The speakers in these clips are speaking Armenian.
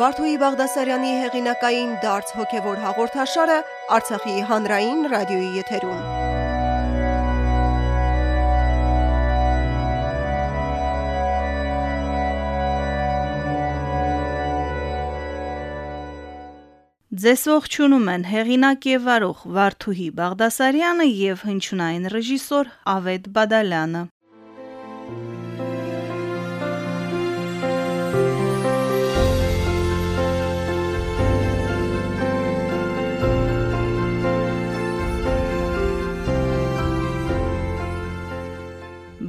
Վարդուհի Բաղդասարյանի հեղինակային դարձ հոգևոր հաղորդաշարը Արցախի հանրային ռադիոյի եթերում։ Ձեզ ողջունում են հեղինակ եւ վարող Վարդուհի Բաղդասարյանը եւ հնչյունային ռեժիսոր Ավետ Բադալյանը։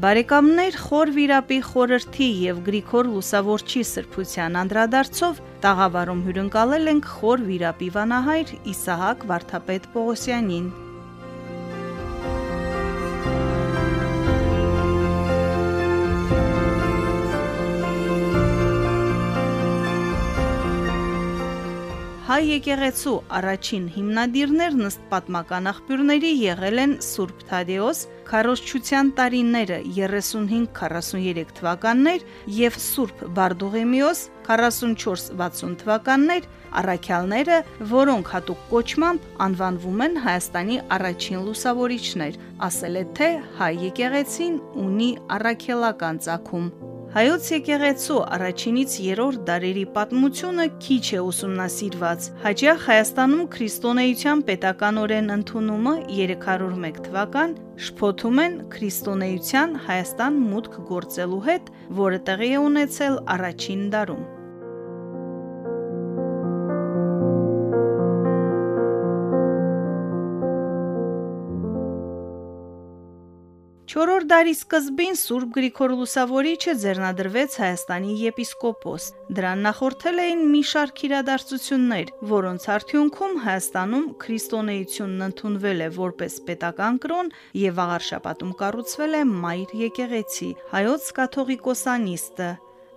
Բարեկամներ խոր վիրապի խորրթի եւ Գրիգոր Լուսավորչի սրբության անդրադարձով տաղավարում հյուրընկալել ենք խոր վիրապի վանահայր Իսահակ Վարդապետ Պողոսյանին։ Հայ եկեղեցու առաջին հիմնադիրներն ըստ պատմական աղբյուրների եղել են Սուրբ Թադեոս, քարոզչության տարիները 35-43 թվականներ եւ Սուրբ Բարդուղիմեոս 44-60 թվականներ, առաքյալները, որոնք հատուկ կոչմամբ անվանվում են Հայաստանի առաջին լուսավորիչներ, ասել է թե հայ եկեղեցին ունի առաքելական ցակում։ Հայոց եկեղեցու առաջինից երրորդ դարերի պատմությունը քիչ է ուսումնասիրված։ Հաջող Հայաստանում քրիստոնեության պետականորեն ընդունումը 301 թվական շփոթում են քրիստոնեության Հայաստան մուտք գործելու հետ, որը տեղի է ունեցել առաջին դարում։ Չորրորդ դարի սկզբին Սուրբ Գրիգոր Լուսավորիչը ձեռնադրվեց Հայաստանի եպիսկոպոս։ Դրան նախորդել էին մի շարք իրադարձություններ, որոնց արդյունքում Հայաստանում քրիստոնեությունն ընդունվել է որպես պետական կրոն եւ աղարշապատում կառուցվել է Մայր եկեղեցի, հայոց կաթողիկոսանիստը։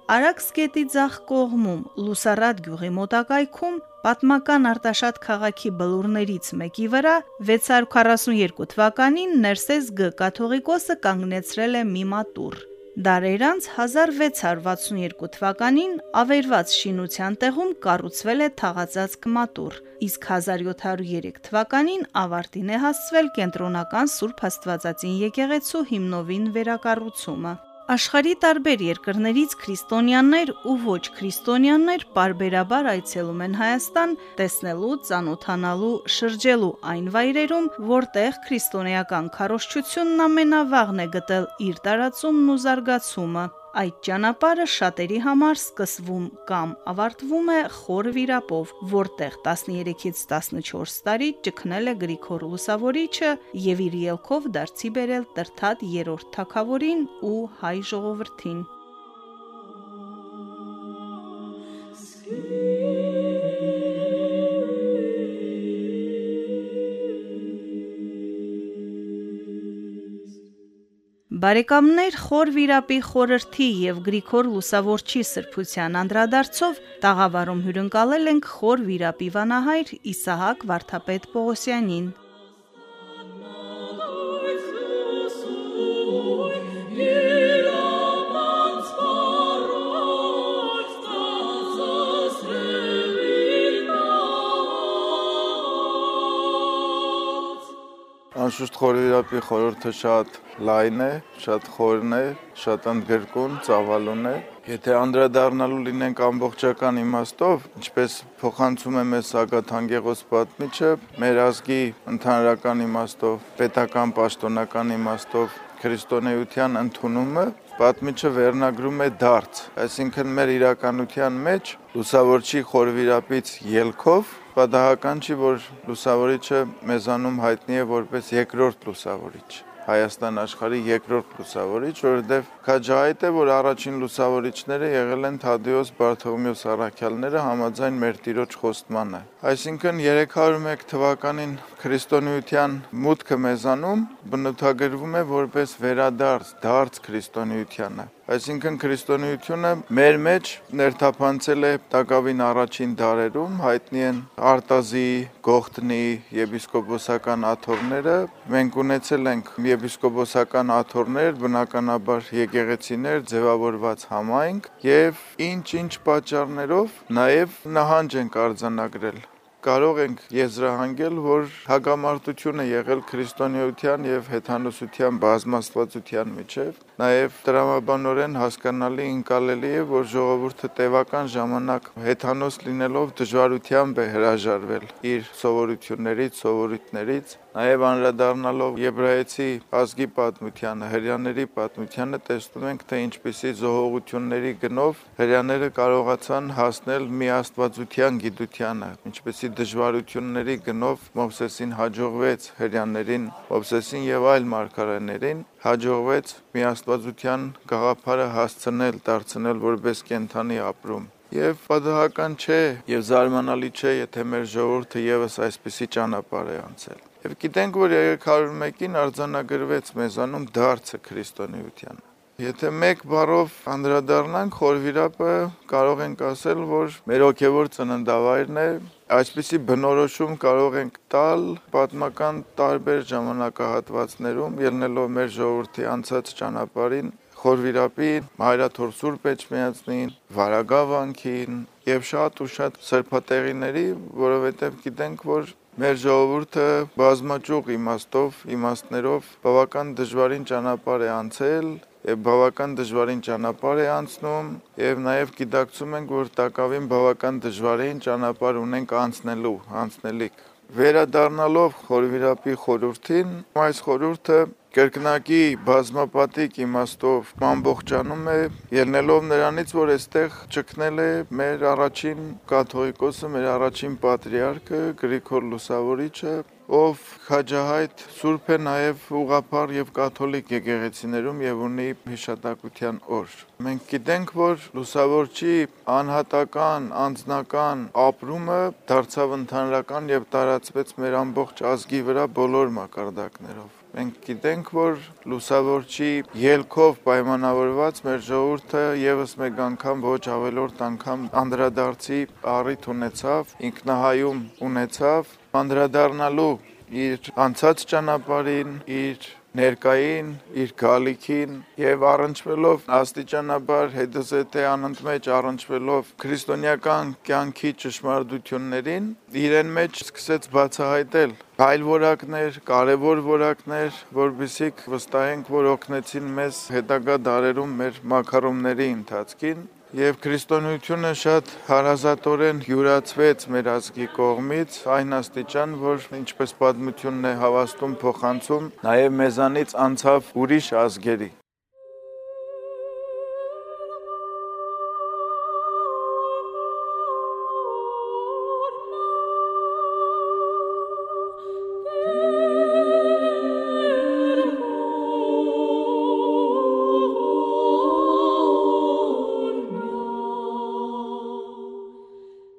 Արաքս գետի ձախ կողմում Լուսարատ գյուղի մոտակայքում պատմական Արտաշատ քաղաքի բլուրներից մեկի վրա 642 թվականին Ներսես Գ կաթողիկոսը կանգնեցրել է մի մատուռ։ Դարեր անց 1662 թվականին ավերված շինության տեղում կառուցվել է թաղածածկ մատուռ, իսկ 1703 թվականին ավարտին է հասցվել կենտրոնական Սուրբ Աստվածածին եկեղեցու հիմնովին վերակառուցումը։ Աշխարի տարբեր երկրներից քրիստոնյաներ ու ոչ քրիստոնյաներ parberabar այցելում են Հայաստան տեսնելու, ծանոթանալու, շրջելու այն վայրերում, որտեղ քրիստոնեական քարոշչությունն ամենավաղն է գտել իր տարածումն ու զարգացումը։ Այդ ճանապարհը շատերի համար սկսվում կամ ավարտվում է խոր վիրապով, որտեղ 13-ից 14 տարի ճգնել է Գրիգոր Լուսավորիչը եւ իր ելքով դարձի բերել Տրթատ 3-րդ թագավորին ու հայ ժողովրդին։ Բարեկամներ խոր վիրապի խորրթի եւ Գրիգոր Լուսավորչի սրբության անդրադարձով տաղավարում հյուրընկալել ենք խոր վիրապի վանահայր Իսահակ Վարդապետ Պողոսյանին։ Անշուշտ խորհրդի խորհուրդը շատ լայն է, շատ խորն է, շատ ընդգրկուն, ծավալուն է։ Եթե անդրադառնալու լինենք ամբողջական իմաստով, ինչպես փոխանցում է մեզ Սագաթան Գեղոս պատմիչը, մեր ազգի ընդհանրական իմաստով, պետական պաշտոնական իմաստով քրիստոնեության ընդունումը պատմիչը վերնագրում է դարձ, այսինքն մեր իրականության մեջ լուսավորչի խորվիրապից ելքով պատահական չի, որ լուսավորիչը մեզանում հայտնի է որպես երկրորդ լուսավորիչ։ Հայաստան աշխարհի երկրորդ լուսավորիչ, որովհետև քաջահայտ է, որ առաջին լուսավորիչները եղել են Թադեոս Բարթողմեոս առաքյալները համաձայն մեր Տիրոջ խոստմանը։ Այսինքն 301 թվականին քրիստոնեության մուտքը մեզանում բնութագրվում է որպես վերադարձ, դարձ քրիստոնեությանը։ Այսինքն քրիստոնեությունը մեր մեջ ներթափանցել է Տակավին առաջին դարերում, հայտնի են Արտազի, Գողտնի եպիսկոպոսական աթոռները։ Մենք ունեցել ենք եպիսկոպոսական աթոռներ, բնականաբար եկեղեցիներ, ձևավորված համայնք եւ ինչ-ինչ պատճառներով նաեւ նահանջ ենք արձանագրել կարող ենք եզրահանգել, որ հագամարտություն է եղել քրիստոնեության եւ հեթանոսության բազմաստվածության միջև Նաև դրամաբանորեն հասկանալի ընկալելի է, որ ժողովուրդը տևական ժամանակ հեթանոս լինելով դժվարությամբ է հրաժարվել իր սովորություններից, սովորույթներից, նաև անդրադառնալով եբրայեցի ազգի պատմությանը, հрьяաների պատմությանը տեսնում ենք, թե ինչպիսի զողողությունների գնով հрьяաները կարողացան հասնել մի աստվածության գիտությանը, ինչպիսի դժվարությունների գնով Մովսեսին հաջողվեց հрьяաներին, Մովսեսին եւ այլ մարգարեներին հաջողվեց միաստվածության գաղափարը հասցնել, դարձնել որպես կենթանի ապրում։ Եվ պատահական չէ եւ զարմանալի չէ, եթե մեր ժողովուրդը եւս այսպիսի ճանապարհ է անցել։ Եվ գիտենք, որ 301-ին արձանագրվեց մեզանում դարձը քրիստոնեության։ Եթե մեկ բառով անդրադառնանք խորվիրապը, կարող ենք ասել, որ մեր հոգևոր ծննդավայրն է, Այսպիսի բնորոշում կարող ենք տալ պատմական տարբեր ժամանակահատվածներում, ելնելով մեր ժողովրդի անցած ճանապարհին, խորվիրապի, Հայրաթոր Սուրբ Էջմիածնին, Վարագավանքին եւ շատ ու շատ սրբատեղիների, որովհետեւ գիտենք, որ մեր ժողովուրդը բազմաճյուղ իմաստով, իմաստներով բավական դժվարին ճանապարհ է անցել բավական դժվարին ճանապարհ է անցնում եւ նաեւ գիտակցում ենք, որ տակավին բավական դժվարին ճանապարհ ունենք անցնելու, անցնելիք։ Վերադառնալով խորվիրապի խորհրդին, այս խորհուրդը կրկնակի բազմապատիկ իմաստով ամբողջանում է ելնելով նրանից, որ այստեղ ճկնել է մեր առաջին կաթողիկոսը, մեր առաջին պատրիարքը Գրիգոր Լուսավորիչը, ով քաջահայտ սուրբ է նաև ուղափառ եւ կաթոլիկ եկեղեցիներում եւ ունի հիշատակության օր։ Մենք գիտենք, որ լուսավորչի անհատական, անձնական ապրումը դարձավ ընդհանրական եւ տարածվեց մեր ամբողջ ազգի վրա բոլոր մակարդակներով։ Մենք գիտենք, որ լուսավորչի ելքով պայմանավորված մեր ժողովուրդը եւս մեկ անգամ ոչ ավելորդ անգամ անդրադարձի առիթ ունեցավ, ինքնահայում ունեցավ անդրադառնալու իր անցած ճանապարհին, իր ներկային, իր գալիքին եւ առնչվելով աստիճանաբար հետզհետե անընդմեջ առնչվելով քրիստոնեական կյանքի ճշմարտություններին, իրեն մեջ սկսեց բացահայտել այլ որակներ, կարևոր որակներ, որբիսիք վստահենք, որ օգնեցին մեզ հետագա դարերում մեր մակարոնների ընթացքին Եվ քրիստոնեությունը շատ հարազատորեն յուրացվեց մեր ազգի կողմից այն աստիճան, որ ինչպես պատմությունն է հավաստում փոխանցում, նաև մեզանից անցավ ուրիշ ազգերի։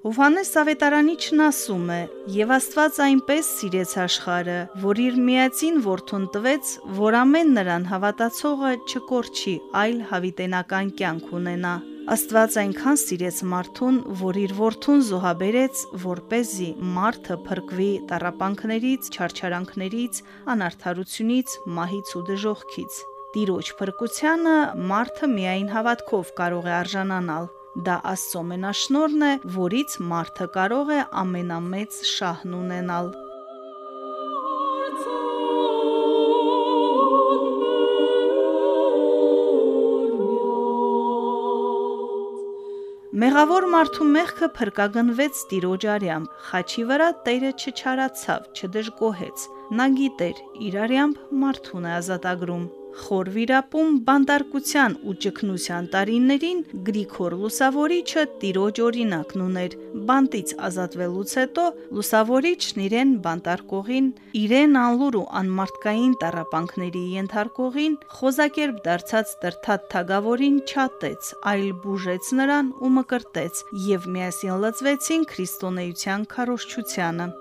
Հովհաննես Սավետարանիչն ասում է. «Եվ Աստված այնպես սիրեց աշխարը, որ իր միածին որդուն տվեց, որ ամեն նրան հավատացողը չկորչի, այլ հավիտենական կյանք ունենա»։ Աստված այնքան սիրեց մարդուն, որ իր որդուն զոհաբերեց, որ เป զի մարդը փրկվի տարապանքներից, չարչարանքներից, անարթարությունից, մահից ու դժողքից։ Տիրոջ փրկությանը մարդը միայն հավատքով կարող է արժանանալ։ Դա Աստծո մենաշնորհն է, որից մարդը կարող է ամենամեծ շահն ունենալ։ Մեղավոր մարդու մեղքը փրկագնվեց Տիրոջ արյամբ։ Խաչի վրա Տերը չչարացավ, չդժգոհեց։ Նա գիտեր, իր արյամբ մարդուն է ազատագրում։ Խոր վիրապում բանդարկության ու ճգնության տարիներին Գրիգոր Լուսավորիչը տիրոջ օրինակն ուներ։ Բանտից ազատվելուց հետո Լուսավորիչն իրեն բանտարկողին, իրեն անլուր ու անմարտկային տարապանքների ենթարկողին, խոզակերպ դարձած տրթատ թագավորին չատեց, այլ բուժեց նրան ու մկրտեց, եւ միասին լծվեցին քրիստոնեության քարոշչությանը։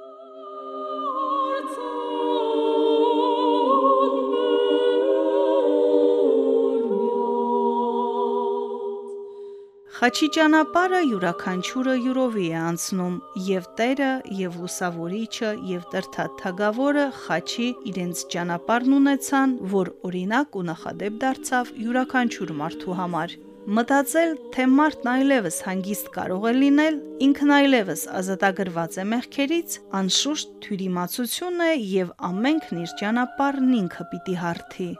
Խաչի ճանապարհը յուրաքանչյուրը յուրովի է անցնում, եւ Տերը, եւ Լուսավորիչը, եւ Տրթատ Թագավորը խաչի իրենց ճանապարհն ունեցան, որ օրինակ ու նախադեպ դարձավ յուրաքանչյուր մարդու համար։ Մտածել, թե մարդն այլևս հանգիստ կարող է լինել, ինքն այլևս ազատագրված է մեղքերից, անշուշտ թյուրիմացություն է եւ ամենքն իր ճանապարհն ինքը պիտի հարթի։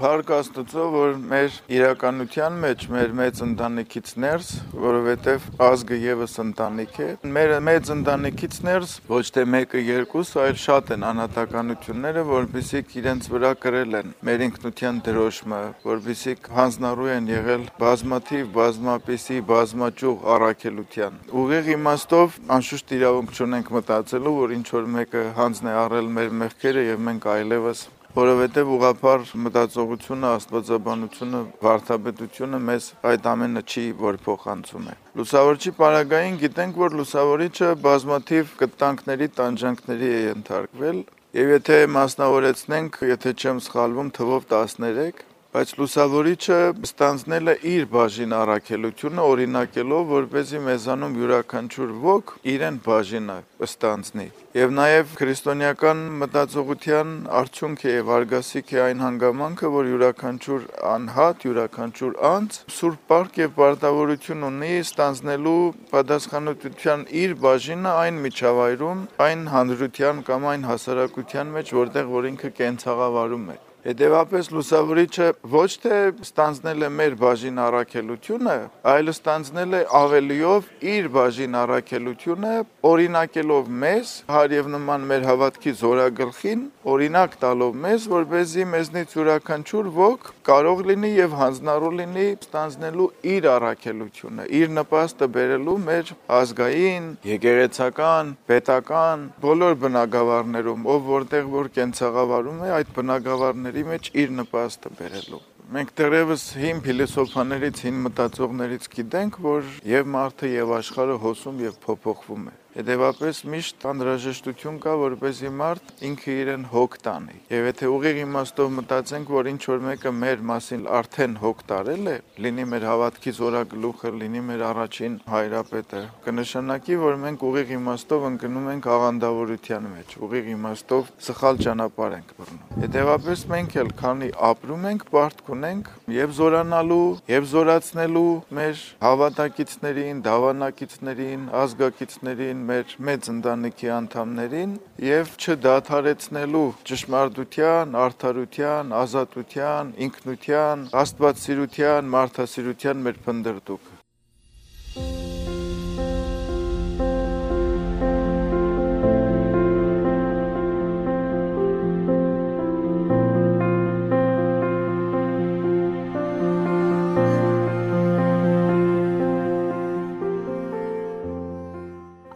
Փառք Աստծո, որ մեր իրականության մեջ մեր մեծ ընտանիքից ներս, որովհետև ազգը եւս ընտանիք է, մեր մեծ ընտանիքից ներս ոչ թե մեկը երկուս, այլ շատ են անհատականությունները, որովհետեւ իրենց վրա կրել են մեր ինքնության դրոշմը, որովհետեւ հանձնառու են եղել բազմաթիվ բազմապիսի բազմաճյուղ առաքելության։ Ուղիղ իմաստով անշուշտ իրավունք չունենք մտածելու, որ ինչ որ մեկը հանձն է առել մեր մեղքերը եւ մենք այլևս որովհետև ուղափառ մտածողությունը, աստվածաբանությունը, վարդապետությունը մեզ այդ ամենը չի, որ փոխանցում է։ Լուսավորչի պարագային գիտենք, որ լուսավորիչը բազմաթիվ կտանքների, տանջանքների է ենթարկվել, եւ եթե մասնավորեցնենք, եթե չեմ սխալվում, թվով 13, բայց լուսավորիչը ստանձնել է իր բաժին առաքելությունը օրինակելով, որպեսզի մեզանում յուրաքանչյուր ոգ իրեն բաժինը ստանձնի։ Եվ նաև քրիստոնեական մտածողության արդյունք է եւ արգասիկ է այն հանգամանքը, որ յուրաքանչյուր անհատ, յուրաքանչյուր անձ սուրբ պարկ եւ պարտավորություն ունի ստանձնելու պատասխանատվության իր բաժինը այն միջավայրում, այն հանրության կամ այն հասարակության մեջ, որտեղ որ ինքը կենցաղավարում է։ Հետևապես լուսավորիչը ոչ թե ստանձնել է մեր բաժին առաքելությունը, այլ ստանձնել է ավելիով իր բաժին առաքելությունը, օրինակելով մեզ, հարև նման մեր հավատքի զորագլխին, օրինակ տալով մեզ, որ เป զի մեզնից յուրաքանչյուր ոգ կարող լինի եւ հանձնառու լինի ստանձնելու իր առաքելությունը, իր նպաստը բերելու մեր ազգային, եկեղեցական, պետական բոլոր բնակավարներում, ով որտեղ որ կենցաղավարում է, այդ բնակավարները բաների մեջ իր նպաստը բերելու։ Մենք դեռևս հին փիլիսոփաներից, հին մտածողներից գիտենք, որ եւ մարդը եւ աշխարհը հոսում եւ փոփոխվում է։ Հետևապես միշտ անհրաժեշտություն կա, որպեսզի մարդ ինքը իրեն հոգ տանի։ Եվ եթե ուղիղ իմաստով մտածենք, որ ինչ որ մեկը մեր մասին արդեն հոգ տարել է, լինի մեր հավատքի զորագլուխը, լինի մեր առաջին հայրապետը, կնշանակի, որ մենք ուղիղ իմաստով ընկնում ենք աղանդավորության մեջ, ուղիղ իմաստով սխալ ճանապարհ ենք բռնում։ Հետևապես մենք էլ քանի ապրում ենք, պարտք ունենք եւ զորանալու, եւ զորացնելու մեր հավատակիցներին, դավանակիցներին, ազգակիցներին մեր մեծ ընտանիքի անդամներին եւ չդադարեցնելու ճշմարտության, արդարության, ազատության, ինքնության, աստվածսիրության, մարդասիրության մեր փնդրտուքը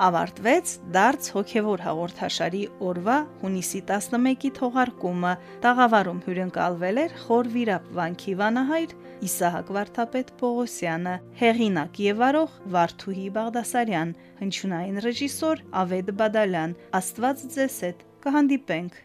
ավարտվեց դարձ հոգևոր հաղորդաշարի օրվա հունիսի 11-ի թողարկումը։ Տաղավարում հյուրընկալվել էր խոր վիրապ վանքի վանահայր Իսահակ Վարդապետ Պողոսյանը, հեղինակ եւ արող Վարդուհի Բաղդասարյան, հնչյունային ռեժիսոր Ավետ Բադալյան։ Աստված ձեզ հետ կհանդիպենք